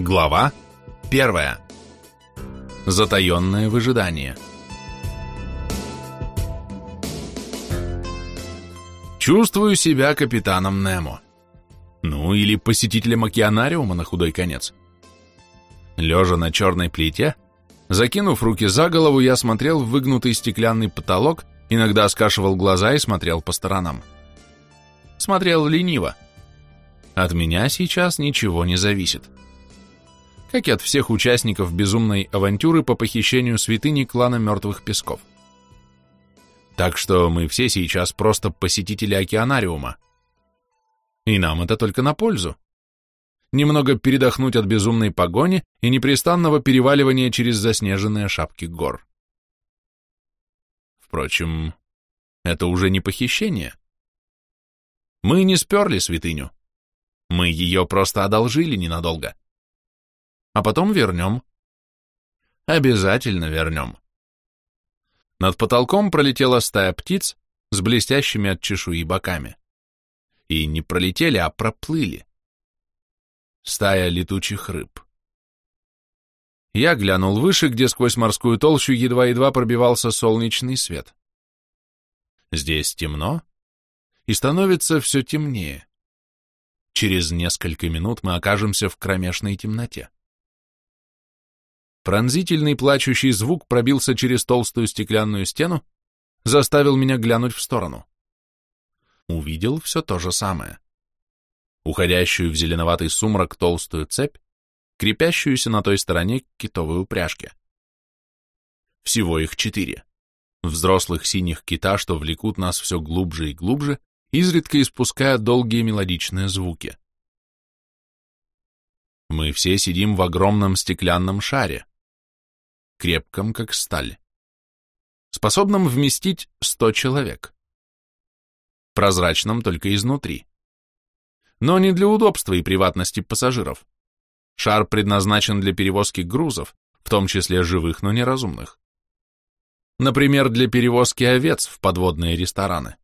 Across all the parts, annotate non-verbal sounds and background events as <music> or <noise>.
Глава первая. Затаенное выжидание. Чувствую себя капитаном Немо. Ну, или посетителем океанариума на худой конец. Лежа на черной плите, закинув руки за голову, я смотрел в выгнутый стеклянный потолок, иногда скашивал глаза и смотрел по сторонам. Смотрел лениво. От меня сейчас ничего не зависит. Как и от всех участников безумной авантюры по похищению святыни клана Мертвых Песков. Так что мы все сейчас просто посетители океанариума. И нам это только на пользу. Немного передохнуть от безумной погони и непрестанного переваливания через заснеженные шапки гор. Впрочем, это уже не похищение. Мы не сперли святыню. Мы ее просто одолжили ненадолго. А потом вернем. Обязательно вернем. Над потолком пролетела стая птиц с блестящими от чешуи боками. И не пролетели, а проплыли. Стая летучих рыб. Я глянул выше, где сквозь морскую толщу едва-едва пробивался солнечный свет. Здесь темно, и становится все темнее. Через несколько минут мы окажемся в кромешной темноте. Пронзительный плачущий звук пробился через толстую стеклянную стену, заставил меня глянуть в сторону. Увидел все то же самое. Уходящую в зеленоватый сумрак толстую цепь, крепящуюся на той стороне к китовой упряжке. Всего их четыре. Взрослых синих кита, что влекут нас все глубже и глубже, изредка испуская долгие мелодичные звуки. Мы все сидим в огромном стеклянном шаре, крепком, как сталь, способном вместить сто человек, прозрачном только изнутри. Но не для удобства и приватности пассажиров. Шар предназначен для перевозки грузов, в том числе живых, но неразумных. Например, для перевозки овец в подводные рестораны.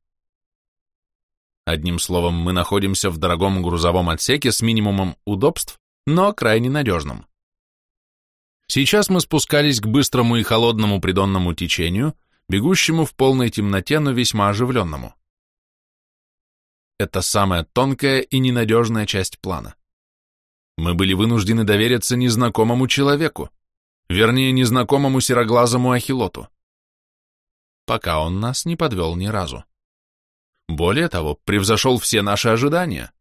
Одним словом, мы находимся в дорогом грузовом отсеке с минимумом удобств, но крайне надежным. Сейчас мы спускались к быстрому и холодному придонному течению, бегущему в полной темноте, но весьма оживленному. Это самая тонкая и ненадежная часть плана. Мы были вынуждены довериться незнакомому человеку, вернее, незнакомому сероглазому ахилоту. Пока он нас не подвел ни разу. Более того, превзошел все наши ожидания.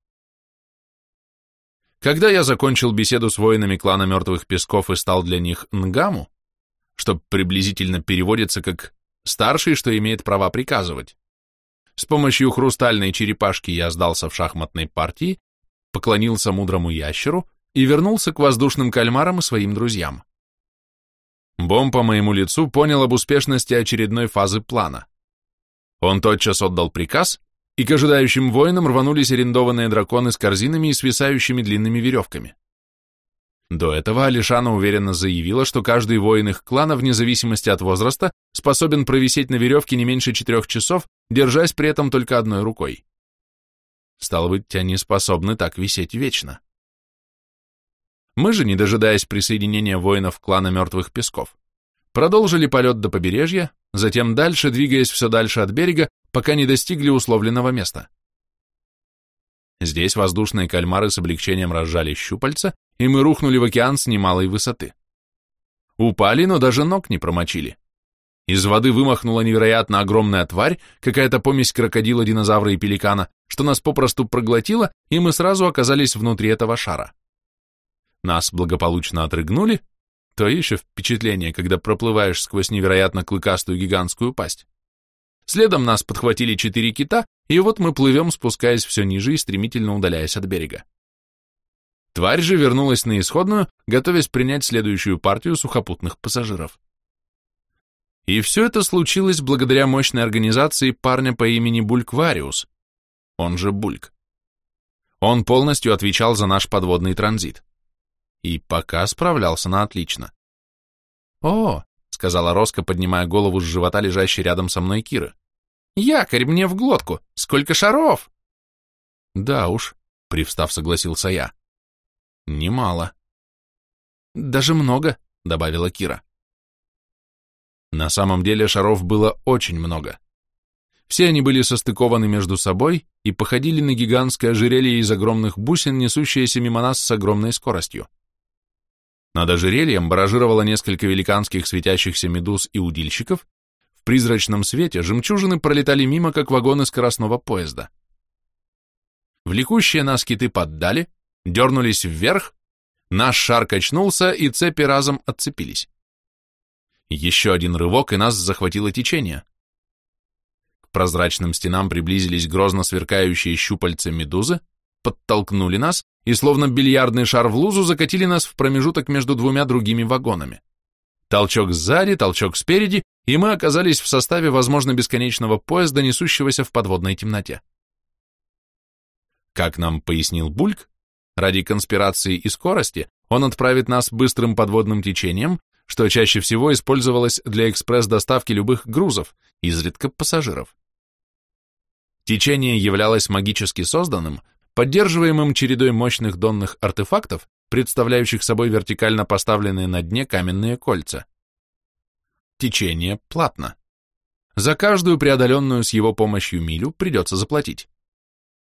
Когда я закончил беседу с воинами клана Мертвых Песков и стал для них Нгаму, что приблизительно переводится как «старший, что имеет права приказывать», с помощью хрустальной черепашки я сдался в шахматной партии, поклонился мудрому ящеру и вернулся к воздушным кальмарам и своим друзьям. Бом по моему лицу понял об успешности очередной фазы плана. Он тотчас отдал приказ, и к ожидающим воинам рванулись арендованные драконы с корзинами и свисающими длинными веревками. До этого Алишана уверенно заявила, что каждый воин их клана, вне зависимости от возраста, способен провисеть на веревке не меньше четырех часов, держась при этом только одной рукой. Стало быть, они способны так висеть вечно. Мы же, не дожидаясь присоединения воинов клана Мертвых Песков, продолжили полет до побережья, затем дальше, двигаясь все дальше от берега, пока не достигли условленного места. Здесь воздушные кальмары с облегчением разжали щупальца, и мы рухнули в океан с немалой высоты. Упали, но даже ног не промочили. Из воды вымахнула невероятно огромная тварь, какая-то помесь крокодила, динозавра и пеликана, что нас попросту проглотила, и мы сразу оказались внутри этого шара. Нас благополучно отрыгнули, то еще впечатление, когда проплываешь сквозь невероятно клыкастую гигантскую пасть. Следом нас подхватили четыре кита, и вот мы плывем, спускаясь все ниже и стремительно удаляясь от берега. Тварь же вернулась на исходную, готовясь принять следующую партию сухопутных пассажиров. И все это случилось благодаря мощной организации парня по имени Бульквариус, он же Бульк. Он полностью отвечал за наш подводный транзит. И пока справлялся на отлично. «О!» — сказала Роско, поднимая голову с живота, лежащей рядом со мной Киры. «Якорь мне в глотку! Сколько шаров!» «Да уж», — привстав, согласился я. «Немало. Даже много, добавила Кира. На самом деле шаров было очень много. Все они были состыкованы между собой и походили на гигантское ожерелье из огромных бусин, несущееся мимо нас с огромной скоростью. Над ожерельем баражировало несколько великанских светящихся медуз и удильщиков, в призрачном свете жемчужины пролетали мимо, как вагоны скоростного поезда. Влекущие нас киты поддали, дернулись вверх, наш шар качнулся, и цепи разом отцепились. Еще один рывок, и нас захватило течение. К прозрачным стенам приблизились грозно сверкающие щупальца медузы, подтолкнули нас и, словно бильярдный шар в лузу, закатили нас в промежуток между двумя другими вагонами. Толчок сзади, толчок спереди, и мы оказались в составе, возможно, бесконечного поезда, несущегося в подводной темноте. Как нам пояснил Бульк, ради конспирации и скорости он отправит нас быстрым подводным течением, что чаще всего использовалось для экспресс-доставки любых грузов, изредка пассажиров. Течение являлось магически созданным, поддерживаемым чередой мощных донных артефактов, представляющих собой вертикально поставленные на дне каменные кольца. Течение платно. За каждую преодоленную с его помощью милю придется заплатить.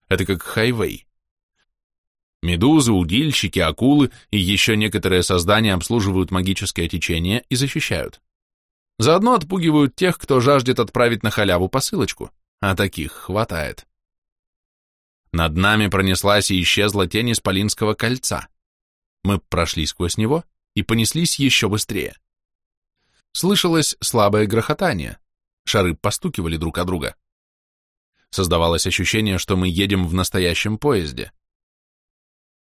Это как хайвей. Медузы, удильщики, акулы и еще некоторые создания обслуживают магическое течение и защищают. Заодно отпугивают тех, кто жаждет отправить на халяву посылочку, а таких хватает. Над нами пронеслась и исчезла тень Исполинского кольца. Мы прошли сквозь него и понеслись еще быстрее. Слышалось слабое грохотание, шары постукивали друг о друга. Создавалось ощущение, что мы едем в настоящем поезде.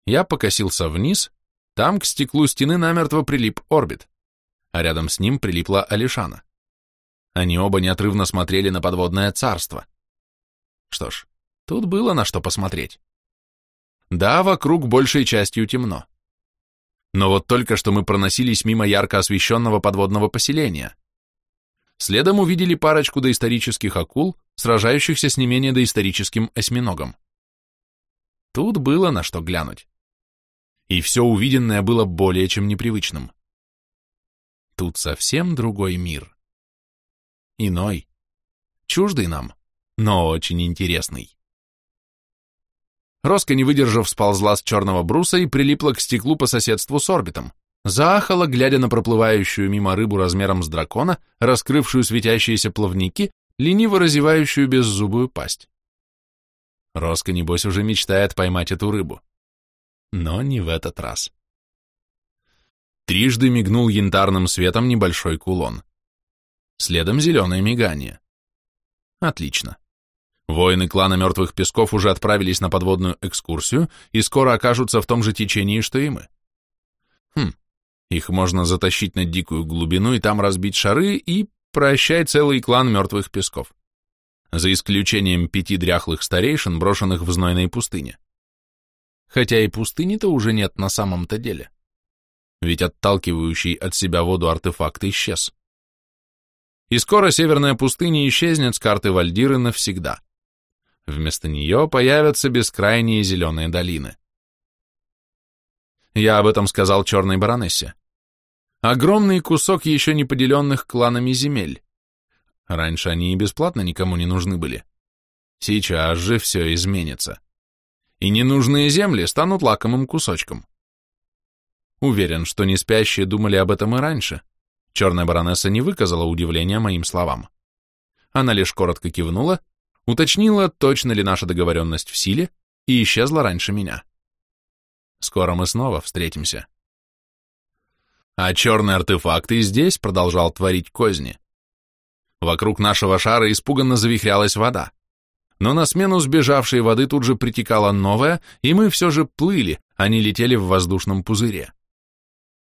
Я покосился вниз, там к стеклу стены намертво прилип орбит, а рядом с ним прилипла Алишана. Они оба неотрывно смотрели на подводное царство. Что ж, тут было на что посмотреть. Да, вокруг большей частью темно. Но вот только что мы проносились мимо ярко освещенного подводного поселения. Следом увидели парочку доисторических акул, сражающихся с не менее доисторическим осьминогом. Тут было на что глянуть и все увиденное было более чем непривычным. Тут совсем другой мир. Иной, чуждый нам, но очень интересный. Роска, не выдержав, сползла с черного бруса и прилипла к стеклу по соседству с орбитом. Заахала, глядя на проплывающую мимо рыбу размером с дракона, раскрывшую светящиеся плавники, лениво разевающую беззубую пасть. Роска, небось, уже мечтает поймать эту рыбу но не в этот раз. Трижды мигнул янтарным светом небольшой кулон. Следом зеленое мигание. Отлично. Воины клана Мертвых Песков уже отправились на подводную экскурсию и скоро окажутся в том же течении, что и мы. Хм, их можно затащить на дикую глубину и там разбить шары, и прощай целый клан Мертвых Песков. За исключением пяти дряхлых старейшин, брошенных в знойной пустыне хотя и пустыни-то уже нет на самом-то деле. Ведь отталкивающий от себя воду артефакт исчез. И скоро северная пустыня исчезнет с карты Вальдиры навсегда. Вместо нее появятся бескрайние зеленые долины. Я об этом сказал черной баронессе. Огромный кусок еще не поделенных кланами земель. Раньше они и бесплатно никому не нужны были. Сейчас же все изменится и ненужные земли станут лакомым кусочком. Уверен, что не спящие думали об этом и раньше. Черная баронесса не выказала удивления моим словам. Она лишь коротко кивнула, уточнила, точно ли наша договоренность в силе, и исчезла раньше меня. Скоро мы снова встретимся. А черный артефакт и здесь продолжал творить козни. Вокруг нашего шара испуганно завихрялась вода но на смену сбежавшей воды тут же притекала новая, и мы все же плыли, а не летели в воздушном пузыре.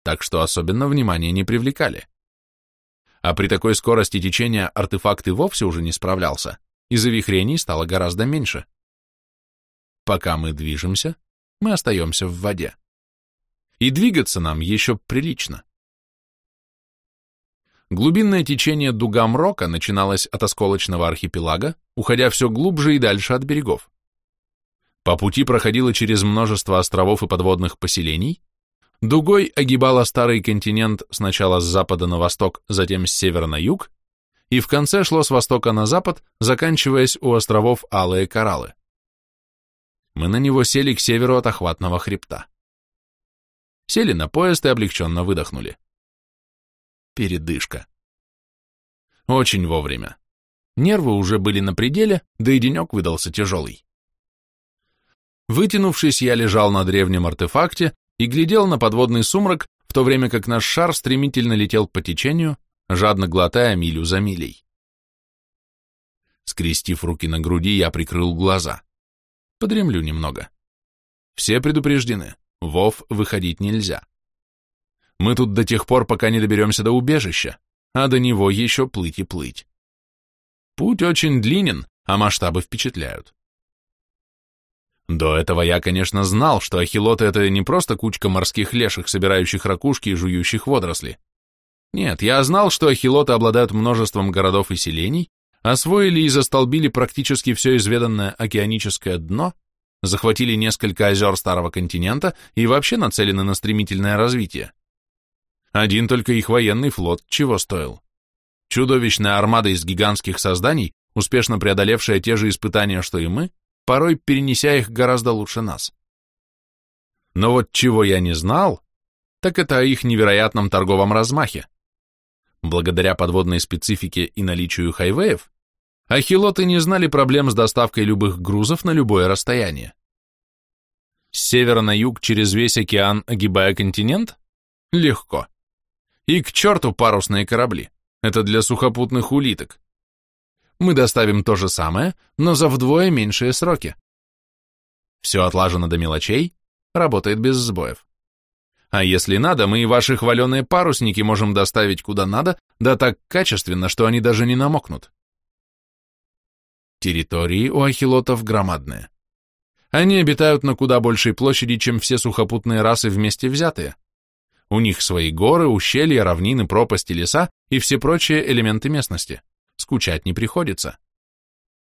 Так что особенно внимания не привлекали. А при такой скорости течения артефакт и вовсе уже не справлялся, и завихрений стало гораздо меньше. Пока мы движемся, мы остаемся в воде. И двигаться нам еще прилично. Глубинное течение Дугамрока начиналось от осколочного архипелага, уходя все глубже и дальше от берегов. По пути проходило через множество островов и подводных поселений, дугой огибала старый континент сначала с запада на восток, затем с севера на юг, и в конце шло с востока на запад, заканчиваясь у островов Алые Кораллы. Мы на него сели к северу от охватного хребта. Сели на поезд и облегченно выдохнули. Передышка. Очень вовремя. Нервы уже были на пределе, да и денек выдался тяжелый. Вытянувшись, я лежал на древнем артефакте и глядел на подводный сумрак, в то время как наш шар стремительно летел по течению, жадно глотая милю за милей. Скрестив руки на груди, я прикрыл глаза. Подремлю немного. Все предупреждены. Вов выходить нельзя. Мы тут до тех пор, пока не доберемся до убежища, а до него еще плыть и плыть. Путь очень длинен, а масштабы впечатляют. До этого я, конечно, знал, что ахилоты — это не просто кучка морских леших, собирающих ракушки и жующих водоросли. Нет, я знал, что ахилоты обладают множеством городов и селений, освоили и застолбили практически все изведанное океаническое дно, захватили несколько озер старого континента и вообще нацелены на стремительное развитие. Один только их военный флот чего стоил. Чудовищная армада из гигантских созданий, успешно преодолевшая те же испытания, что и мы, порой перенеся их гораздо лучше нас. Но вот чего я не знал, так это о их невероятном торговом размахе. Благодаря подводной специфике и наличию хайвеев, ахилоты не знали проблем с доставкой любых грузов на любое расстояние. С севера на юг через весь океан, огибая континент? Легко. И к черту парусные корабли. Это для сухопутных улиток мы доставим то же самое, но за вдвое меньшие сроки. Все отлажено до мелочей, работает без сбоев. А если надо, мы и ваши хваленые парусники можем доставить куда надо, да так качественно, что они даже не намокнут. Территории у ахилотов громадные. Они обитают на куда большей площади, чем все сухопутные расы вместе взятые. У них свои горы, ущелья, равнины, пропасти, леса и все прочие элементы местности скучать не приходится.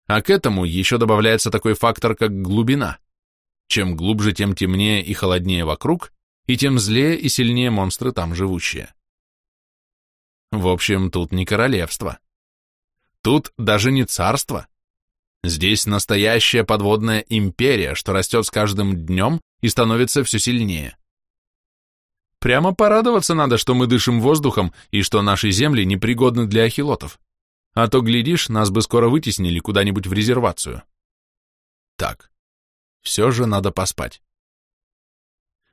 А к этому еще добавляется такой фактор, как глубина. Чем глубже, тем темнее и холоднее вокруг, и тем злее и сильнее монстры там живущие. В общем, тут не королевство. Тут даже не царство. Здесь настоящая подводная империя, что растет с каждым днем и становится все сильнее. Прямо порадоваться надо, что мы дышим воздухом и что наши земли непригодны для ахилотов. А то, глядишь, нас бы скоро вытеснили куда-нибудь в резервацию. Так, все же надо поспать.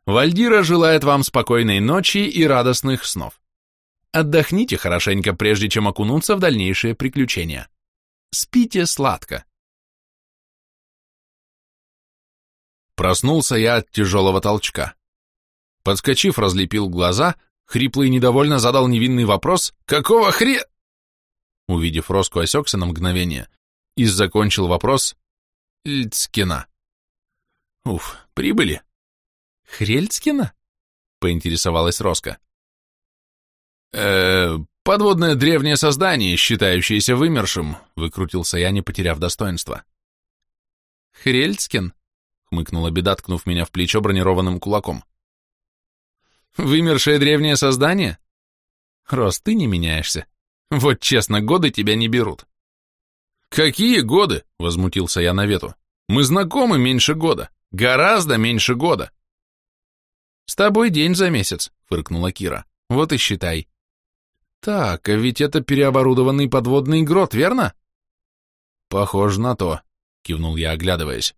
Вальдира желает вам спокойной ночи и радостных снов. Отдохните хорошенько, прежде чем окунуться в дальнейшие приключения. Спите сладко. Проснулся я от тяжелого толчка. Подскочив, разлепил глаза, хрипло и недовольно задал невинный вопрос «Какого хре...» Увидев Роску, осекся на мгновение и закончил вопрос «Льцкина». «Уф, прибыли?» «Хрельцкина?» — поинтересовалась Роска. э подводное древнее создание, считающееся вымершим», — выкрутился я, не потеряв достоинства. «Хрельцкин?» — хмыкнула беда, ткнув меня в плечо бронированным кулаком. «Вымершее древнее создание?» «Рос, ты не меняешься. Вот честно, годы тебя не берут. Какие годы? Возмутился я на вету. Мы знакомы меньше года. Гораздо меньше года. С тобой день за месяц, фыркнула Кира. Вот и считай. Так, а ведь это переоборудованный подводный грот, верно? Похоже на то, кивнул я, оглядываясь.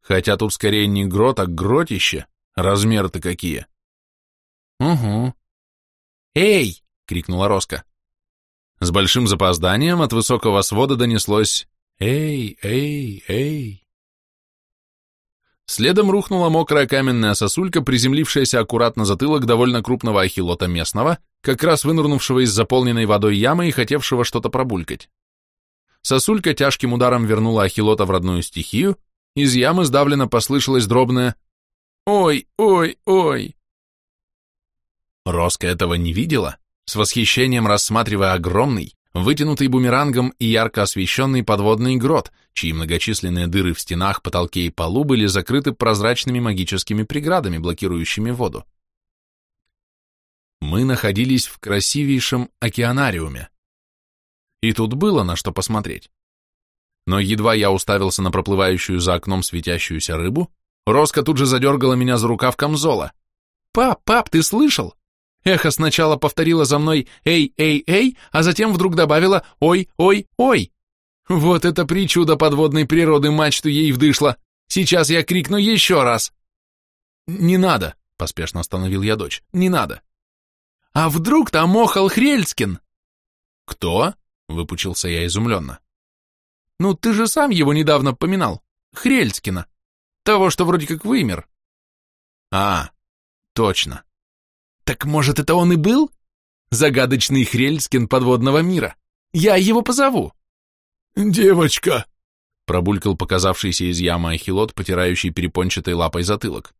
Хотя тут скорее не грот, а гротище. Размеры-то какие. Угу. Эй! крикнула Роска. С большим запозданием от высокого свода донеслось «Эй, эй, эй». Следом рухнула мокрая каменная сосулька, приземлившаяся аккуратно затылок довольно крупного ахилота местного, как раз вынырнувшего из заполненной водой ямы и хотевшего что-то пробулькать. Сосулька тяжким ударом вернула ахилота в родную стихию, из ямы сдавленно послышалось дробное «Ой, ой, ой». Роска этого не видела, с восхищением рассматривая огромный, вытянутый бумерангом и ярко освещенный подводный грот, чьи многочисленные дыры в стенах, потолке и полу были закрыты прозрачными магическими преградами, блокирующими воду. мы находились в красивейшем океанариуме. И тут было на что посмотреть. Но едва я уставился на проплывающую за окном светящуюся рыбу, Роска тут же задергала меня за рукав камзола. «Пап, пап, ты слышал? Эхо сначала повторило за мной «эй, эй, эй», а затем вдруг добавило «ой, ой, ой». Вот это причудо подводной природы мачту ей вдышло. Сейчас я крикну еще раз. «Не надо», — поспешно остановил я дочь, — «не надо». «А вдруг там охал Хрельскин?» «Кто?» — выпучился я изумленно. «Ну, ты же сам его недавно поминал. Хрельскина. Того, что вроде как вымер». «А, точно. Так может, это он и был? Загадочный Хрельскин подводного мира. Я его позову». «Девочка!» — пробулькал показавшийся из ямы ахилот, потирающий перепончатой лапой затылок.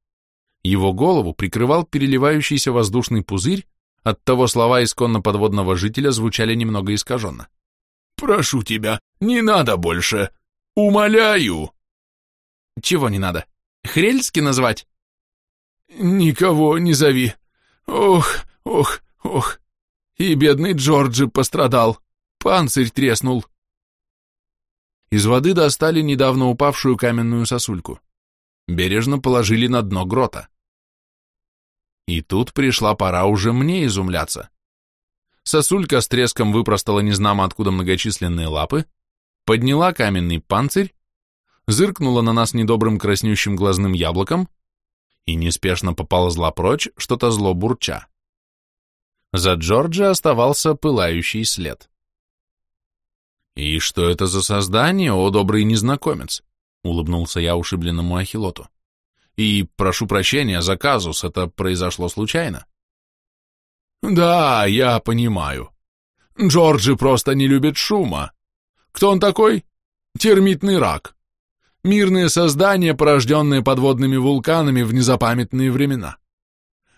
Его голову прикрывал переливающийся воздушный пузырь, Оттого слова исконно подводного жителя звучали немного искаженно. «Прошу тебя, не надо больше! Умоляю!» «Чего не надо? Хрельски назвать?» «Никого не зови. Ох, ох, ох. И бедный Джорджи пострадал. Панцирь треснул». Из воды достали недавно упавшую каменную сосульку. Бережно положили на дно грота. И тут пришла пора уже мне изумляться. Сосулька с треском выпростала незнамо откуда многочисленные лапы, подняла каменный панцирь, зыркнула на нас недобрым краснющим глазным яблоком и неспешно поползла прочь, что-то зло бурча. За Джорджи оставался пылающий след. «И что это за создание, о добрый незнакомец?» — улыбнулся я ушибленному ахилоту. И, прошу прощения за казус, это произошло случайно. Да, я понимаю. Джорджи просто не любит шума. Кто он такой? Термитный рак. Мирные создания, порожденные подводными вулканами в незапамятные времена.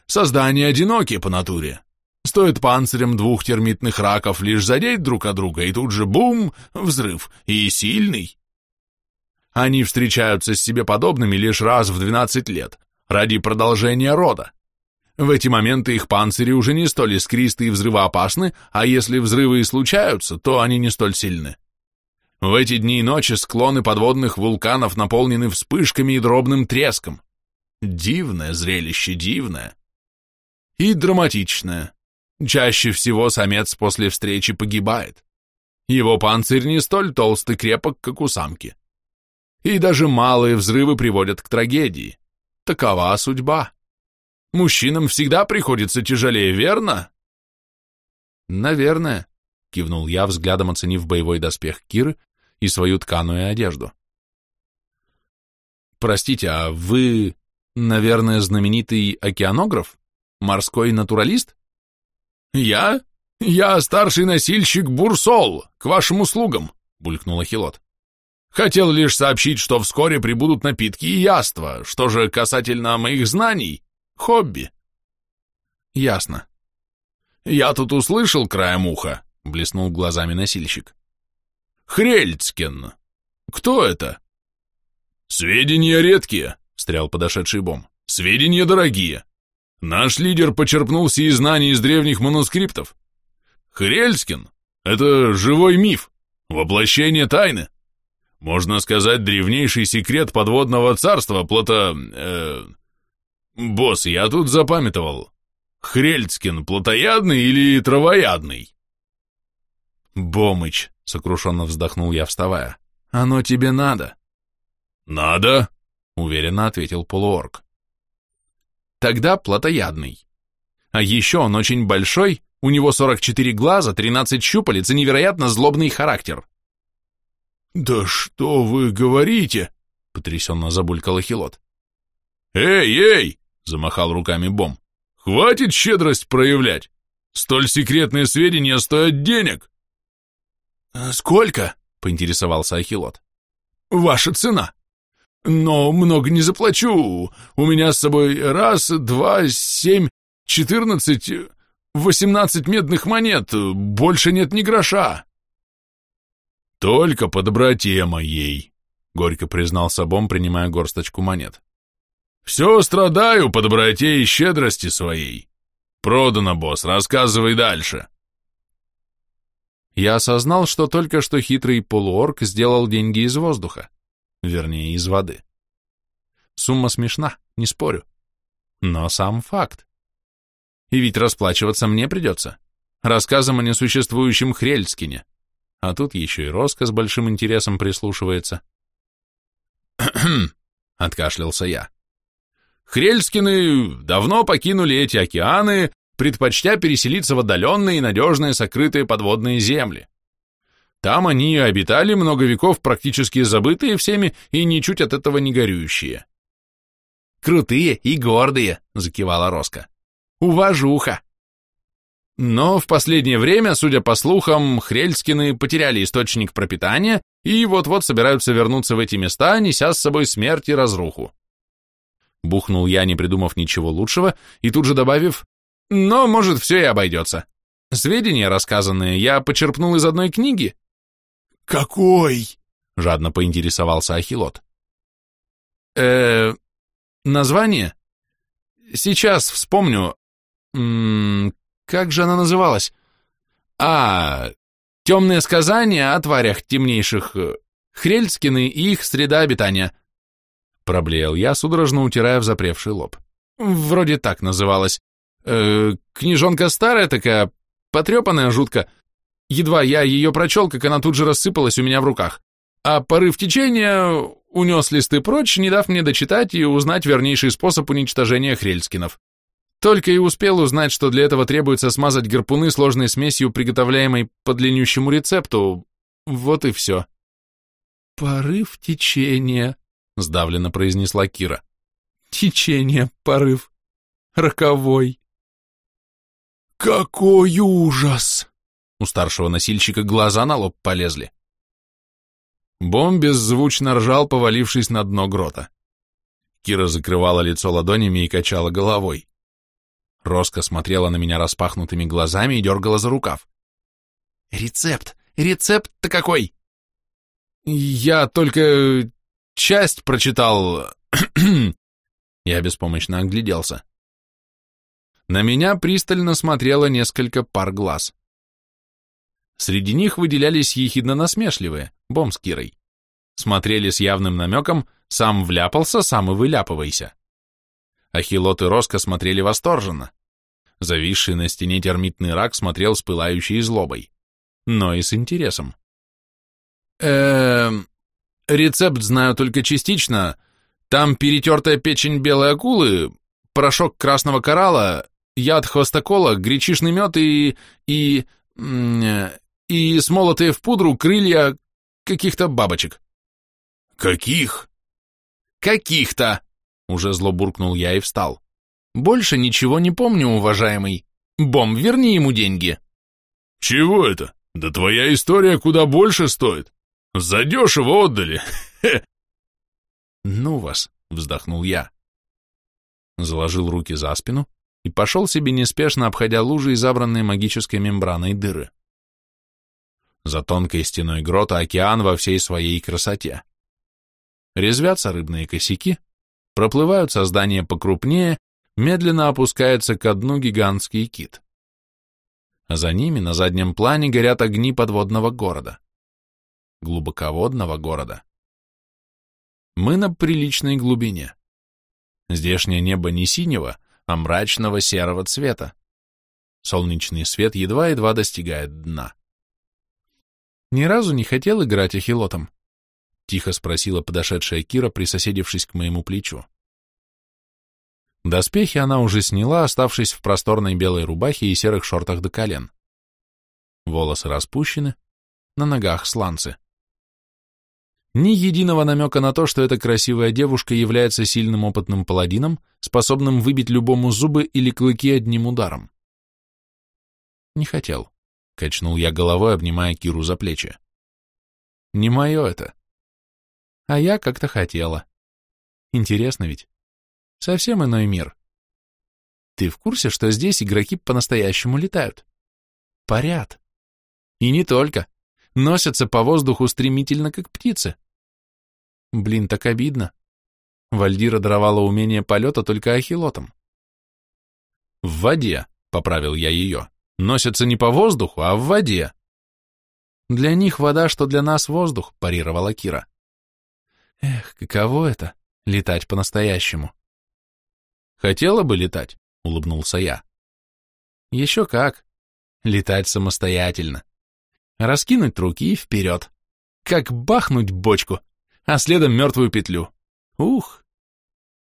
Создания одинокие по натуре. Стоит панцирем двух термитных раков лишь задеть друг от друга, и тут же бум, взрыв, и сильный. Они встречаются с себе подобными лишь раз в 12 лет, ради продолжения рода. В эти моменты их панцири уже не столь искристы и взрывоопасны, а если взрывы и случаются, то они не столь сильны. В эти дни и ночи склоны подводных вулканов наполнены вспышками и дробным треском. Дивное зрелище, дивное. И драматичное. Чаще всего самец после встречи погибает. Его панцирь не столь толстый крепок, как у самки. И даже малые взрывы приводят к трагедии. Такова судьба. Мужчинам всегда приходится тяжелее, верно? Наверное, кивнул я, взглядом оценив боевой доспех Киры и свою тканую одежду. Простите, а вы, наверное, знаменитый океанограф? Морской натуралист? Я? Я старший носильщик Бурсол, к вашим услугам, булькнул Ахилот. Хотел лишь сообщить, что вскоре прибудут напитки и яства. Что же касательно моих знаний? Хобби. Ясно. Я тут услышал краем уха, блеснул глазами носильщик. Хрельцкин. Кто это? Сведения редкие, встрял подошедший Бом. Сведения дорогие. Наш лидер почерпнулся из знаний из древних манускриптов. Хрельскин — это живой миф, воплощение тайны. Можно сказать, древнейший секрет подводного царства, плото... Э, босс, я тут запамятовал. Хрельцкин плотоядный или травоядный? Бомыч, сокрушенно вздохнул я, вставая. Оно тебе надо. Надо, уверенно ответил полуорг. Тогда плотоядный. А еще он очень большой, у него 44 глаза, 13 щупалец и невероятно злобный характер. «Да что вы говорите?» — потрясенно забулькал Ахилот. «Эй, эй!» — замахал руками Бом. «Хватит щедрость проявлять! Столь секретные сведения стоят денег!» «А «Сколько?» — поинтересовался Ахилот. «Ваша цена. Но много не заплачу. У меня с собой раз, два, семь, четырнадцать, восемнадцать медных монет. Больше нет ни гроша». «Только по доброте моей», — горько признался Бом, принимая горсточку монет. «Все страдаю по доброте и щедрости своей. Продано, босс, рассказывай дальше. Я осознал, что только что хитрый полуорк сделал деньги из воздуха, вернее, из воды. Сумма смешна, не спорю. Но сам факт. И ведь расплачиваться мне придется. Рассказом о несуществующем Хрельскине. А тут еще и Роско с большим интересом прислушивается. <clears throat> откашлялся я. Хрельскины давно покинули эти океаны, предпочтя переселиться в отдаленные и надежные сокрытые подводные земли. Там они и обитали много веков, практически забытые всеми и ничуть от этого не горюющие. «Крутые и гордые», — закивала Роско. «Уважуха!» Но в последнее время, судя по слухам, Хрельскины потеряли источник пропитания и вот-вот собираются вернуться в эти места, неся с собой смерть и разруху. Бухнул я, не придумав ничего лучшего, и тут же добавив, но, может, все и обойдется. Сведения, рассказанные, я почерпнул из одной книги. «Какой?» — жадно поинтересовался Ахилот. э название? Сейчас вспомню. М -м, как же она называлась? А, темные сказания о тварях темнейших. Хрельскины и их среда обитания. Проблеял я, судорожно утирая в запревший лоб. Вроде так называлась. Э, книжонка старая такая, потрепанная жутко. Едва я ее прочел, как она тут же рассыпалась у меня в руках. А порыв течения унес листы прочь, не дав мне дочитать и узнать вернейший способ уничтожения хрельскинов. Только и успел узнать, что для этого требуется смазать гарпуны сложной смесью, приготовляемой по длиннющему рецепту. Вот и все. «Порыв течения», — сдавленно произнесла Кира. «Течение, порыв. Роковой». «Какой ужас!» У старшего носильщика глаза на лоб полезли. Бом беззвучно ржал, повалившись на дно грота. Кира закрывала лицо ладонями и качала головой. Роско смотрела на меня распахнутыми глазами и дергала за рукав. «Рецепт! Рецепт-то какой?» «Я только часть прочитал...» <clears throat> Я беспомощно огляделся. На меня пристально смотрело несколько пар глаз. Среди них выделялись ехидно-насмешливые, Бом с Кирой. Смотрели с явным намеком «сам вляпался, сам и выляпывайся». Ахилот и Роско смотрели восторженно. Зависший на стене термитный рак смотрел с пылающей злобой, но и с интересом. Эм, рецепт знаю только частично. Там перетертая печень белой акулы, порошок красного коралла, яд хвостокола, гречишный мед и... и... и смолотые в пудру крылья каких-то бабочек. Каких? Каких-то! Уже зло буркнул я и встал. Больше ничего не помню, уважаемый. Бом, верни ему деньги. Чего это? Да твоя история куда больше стоит. Задешево отдали. <laughs> Ну вас, вздохнул я. Заложил руки за спину и пошел себе неспешно, обходя лужи и забранные магической мембраной дыры. За тонкой стеной грота океан во всей своей красоте. Резвятся рыбные косяки, проплывают создания покрупнее, медленно опускается ко дну гигантский кит. А за ними на заднем плане горят огни подводного города. Глубоководного города. Мы на приличной глубине. Здешнее небо не синего, а мрачного серого цвета. Солнечный свет едва-едва достигает дна. «Ни разу не хотел играть ахилотом?» — тихо спросила подошедшая Кира, присоседившись к моему плечу. Доспехи она уже сняла, оставшись в просторной белой рубахе и серых шортах до колен. Волосы распущены, на ногах сланцы. Ни единого намека на то, что эта красивая девушка является сильным опытным паладином, способным выбить любому зубы или клыки одним ударом. Не хотел. Качнул я головой, обнимая Киру за плечи. Не мое это. А я как-то хотела. Интересно ведь. Совсем иной мир. Ты в курсе, что здесь игроки по-настоящему летают? Парят. И не только. Носятся по воздуху стремительно, как птицы. Блин, так обидно. Вальдира даровала умение полета только ахилотам. В воде, — поправил я ее, — носятся не по воздуху, а в воде. Для них вода, что для нас воздух, — парировала Кира. Эх, каково это — летать по-настоящему. Хотела бы летать, — улыбнулся я. Еще как. Летать самостоятельно. Раскинуть руки и вперед. Как бахнуть бочку, а следом мертвую петлю. Ух!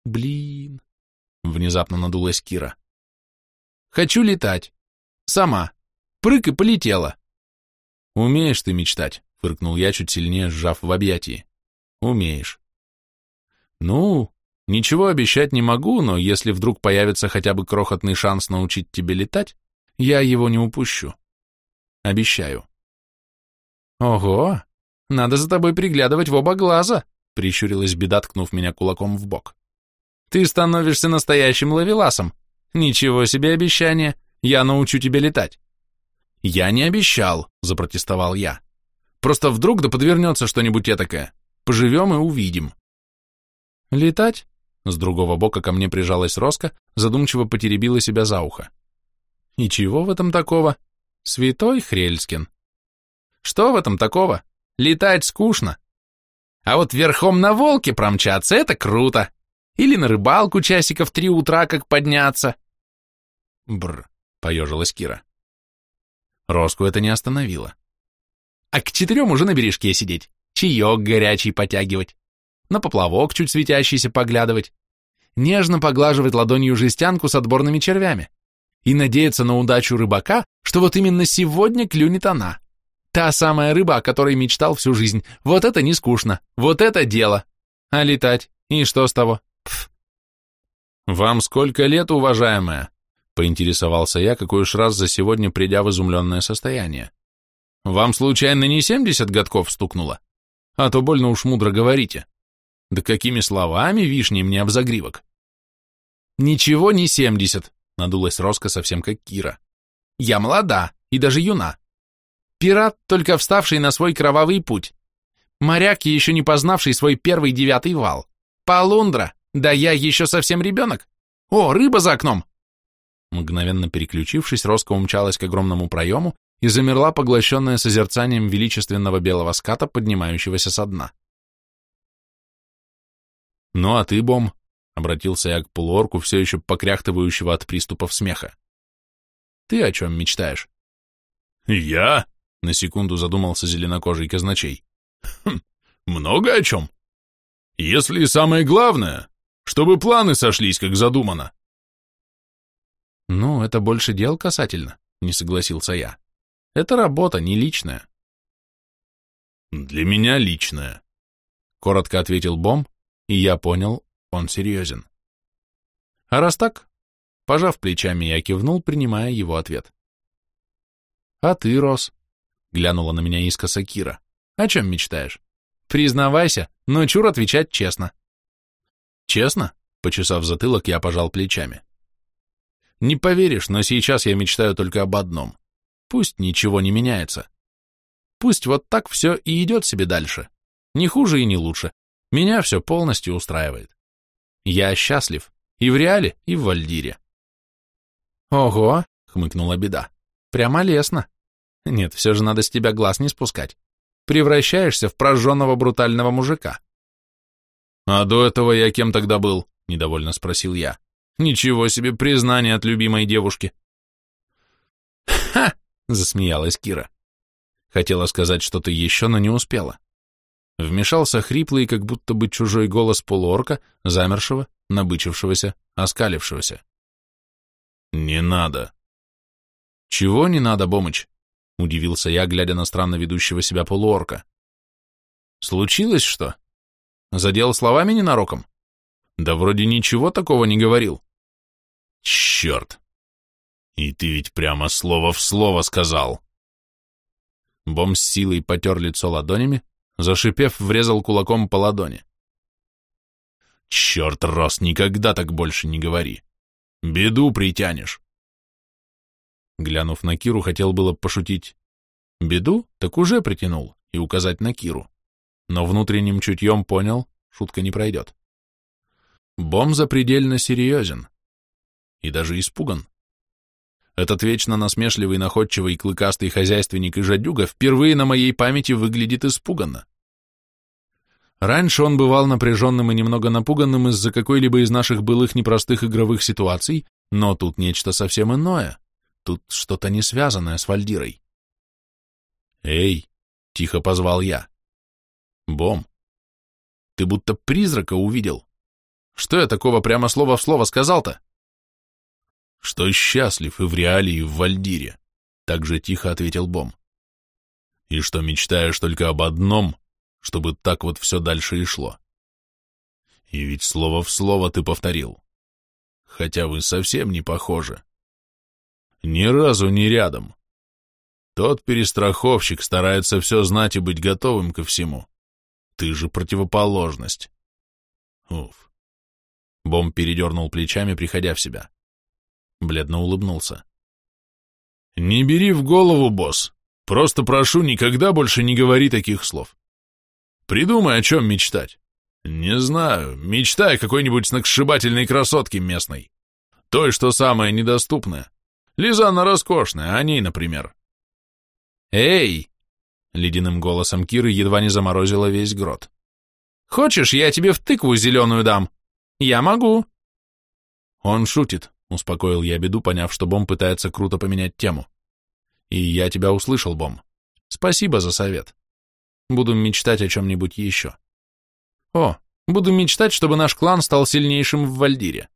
Блин! Внезапно надулась Кира. Хочу летать. Сама. Прыг и полетела. Умеешь ты мечтать, фыркнул я, чуть сильнее сжав в объятии. Умеешь. Ну, ничего обещать не могу, но если вдруг появится хотя бы крохотный шанс научить тебе летать, я его не упущу. Обещаю. Ого, надо за тобой приглядывать в оба глаза, прищурилась беда, ткнув меня кулаком в бок. Ты становишься настоящим ловеласом. Ничего себе обещание, я научу тебя летать. Я не обещал, запротестовал я. Просто вдруг да подвернется что-нибудь этакое. Поживем и увидим. Летать? С другого бока ко мне прижалась Роска, задумчиво потеребила себя за ухо. И чего в этом такого? Святой Хрельскин. Что в этом такого? Летать скучно. А вот верхом на волке промчаться — это круто. Или на рыбалку часиков три утра как подняться. Бр, поежилась Кира. Роску это не остановило. А к четырем уже на бережке сидеть, чаек горячий потягивать, на поплавок чуть светящийся поглядывать, нежно поглаживать ладонью жестянку с отборными червями и надеяться на удачу рыбака, что вот именно сегодня клюнет она. Та самая рыба, о которой мечтал всю жизнь. Вот это не скучно, вот это дело. А летать? И что с того? Пф. Вам сколько лет, уважаемая? Поинтересовался я, какой уж раз за сегодня придя в изумленное состояние. Вам случайно не семьдесят годков стукнуло? А то больно уж мудро говорите. Да какими словами вишни мне об загривок? Ничего не семьдесят, надулась Роска совсем как Кира. Я молода и даже юна. Пират, только вставший на свой кровавый путь. Моряк, еще не познавший свой первый девятый вал. Полундра, да я еще совсем ребенок. О, рыба за окном! Мгновенно переключившись, Роско умчалась к огромному проему и замерла, поглощенная созерцанием величественного белого ската, поднимающегося со дна. «Ну а ты, Бом?» — обратился я к полуорку, все еще покряхтывающего от приступов смеха. «Ты о чем мечтаешь?» «Я?» — на секунду задумался зеленокожий казначей. «Хм, много о чем. Если самое главное, чтобы планы сошлись, как задумано». «Ну, это больше дел касательно», — не согласился я. «Это работа, не личная». «Для меня личная», — коротко ответил Бом, и я понял, он серьезен. А раз так, пожав плечами, я кивнул, принимая его ответ. «А ты, Рос?» — глянула на меня искоса Кира. «О чем мечтаешь? Признавайся, но чур отвечать честно». «Честно?» — почесав затылок, я пожал плечами. Не поверишь, но сейчас я мечтаю только об одном. Пусть ничего не меняется. Пусть вот так все и идет себе дальше. Не хуже и не лучше. Меня все полностью устраивает. Я счастлив и в реале, и в Вальдире. Ого, хмыкнула беда. Прямо лестно. Нет, все же надо с тебя глаз не спускать. Превращаешься в прожженного брутального мужика. А до этого я кем тогда был? Недовольно спросил я. Ничего себе признание от любимой девушки. Ха! Засмеялась Кира. Хотела сказать что-то еще, но не успела. Вмешался хриплый, как будто бы чужой голос полуорка, замершего, набычившегося, оскалившегося. «Не надо». «Чего не надо, Бомыч?» — удивился я, глядя на странно ведущего себя полуорка. «Случилось что? Задел словами ненароком? Да вроде ничего такого не говорил». Черт! И ты ведь прямо слово в слово сказал. Бом с силой потер лицо ладонями, зашипев, врезал кулаком по ладони. Черт, Рос, никогда так больше не говори. Беду притянешь. Глянув на Киру, хотел было пошутить. Беду? Так уже притянул, и указать на Киру. Но внутренним чутьем понял, шутка не пройдет. Бом запредельно серьезен и даже испуган. Этот вечно насмешливый, находчивый, клыкастый хозяйственник и жадюга впервые на моей памяти выглядит испуганно. Раньше он бывал напряженным и немного напуганным из-за какой-либо из наших былых непростых игровых ситуаций, но тут нечто совсем иное. Тут что-то не связанное с Вальдирой. «Эй!» — тихо позвал я. «Бом, ты будто призрака увидел. Что я такого прямо слово в слово сказал-то?» «Что счастлив и в реале, и в Вальдире», — так же тихо ответил Бом. «И что мечтаешь только об одном, чтобы так вот все дальше и шло. И ведь слово в слово ты повторил, хотя вы совсем не похожи. Ни разу не рядом. Тот перестраховщик старается все знать и быть готовым ко всему. Ты же противоположность. Уф. Бом передернул плечами, приходя в себя. Бледно улыбнулся. «Не бери в голову, босс. Просто прошу, никогда больше не говори таких слов. Придумай, о чем мечтать. Не знаю, мечтай о какой-нибудь сногсшибательной красотке местной. Той, что самое недоступное. Лизанна роскошная, о ней, например. «Эй!» — ледяным голосом Киры едва не заморозила весь грот. «Хочешь, я тебе в тыкву зеленую дам? Я могу!» Он шутит, Успокоил я беду, поняв, что Бом пытается круто поменять тему. И я тебя услышал, Бом. Спасибо за совет. Буду мечтать о чем-нибудь еще. О, буду мечтать, чтобы наш клан стал сильнейшим в Вальдире.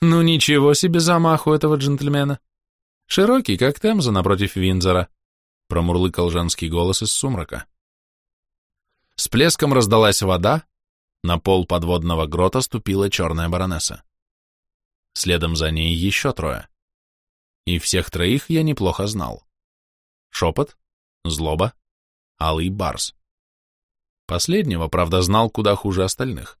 Ну ничего себе замаху этого джентльмена. Широкий, как Темза напротив Винзора, промурлыкал женский голос из сумрака. С плеском раздалась вода, на пол подводного грота ступила черная баронесса следом за ней еще трое. И всех троих я неплохо знал. Шепот, Злоба, Алый Барс. Последнего, правда, знал куда хуже остальных.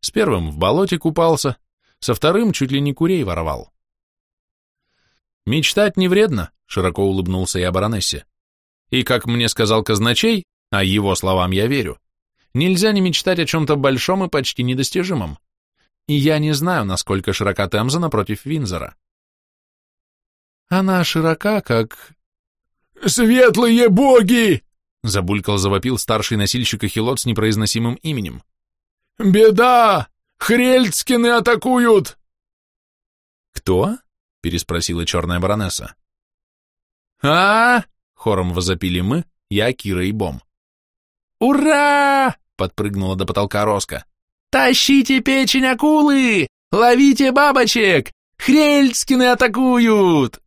С первым в болоте купался, со вторым чуть ли не курей воровал. «Мечтать не вредно», — широко улыбнулся я баронессе. «И, как мне сказал казначей, а его словам я верю, нельзя не мечтать о чем-то большом и почти недостижимом и я не знаю, насколько широка Темза напротив Винзора. Она широка, как... «Светлые боги!» — забулькал, завопил старший носильщик Ахилот с непроизносимым именем. «Беда! Хрельцкины атакуют!» «Кто?» — переспросила черная баронесса. а хором возопили мы, я, Кира и Бом. «Ура!» — подпрыгнула до потолка Роска. «Тащите печень акулы! Ловите бабочек! Хрельцкины атакуют!»